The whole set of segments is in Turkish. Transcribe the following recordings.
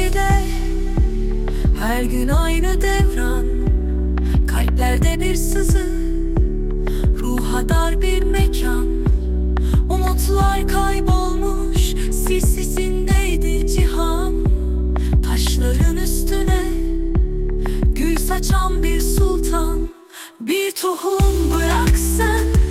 şehirde Her gün aynı devran Kalplerde bir sızı. Ruha dar bir mekan Umutlar kaybolmuş Sis sisindeydi cihan. Taşların üstüne Gül saçan bir sultan Bir tohum bıraksan.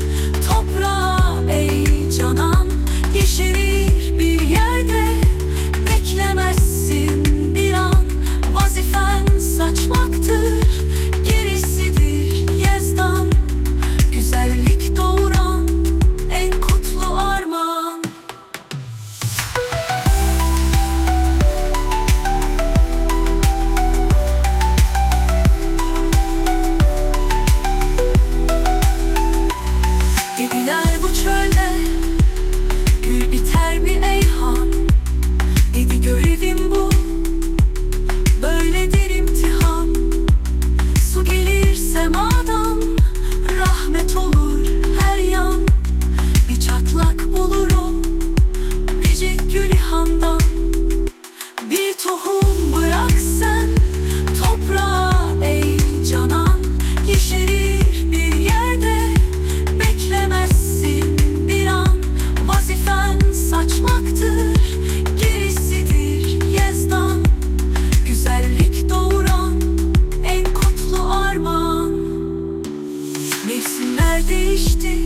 Mevsimler değişti.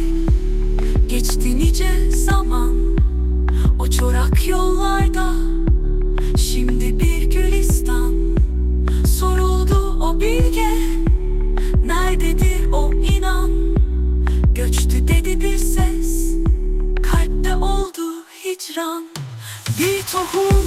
Geçti nice zaman. O çorak yollarda. Şimdi bir gülistan. Soruldu o bilge. Nerededir o inan? Göçtü dedi bir ses. Kalpte oldu hicran. Bir tohum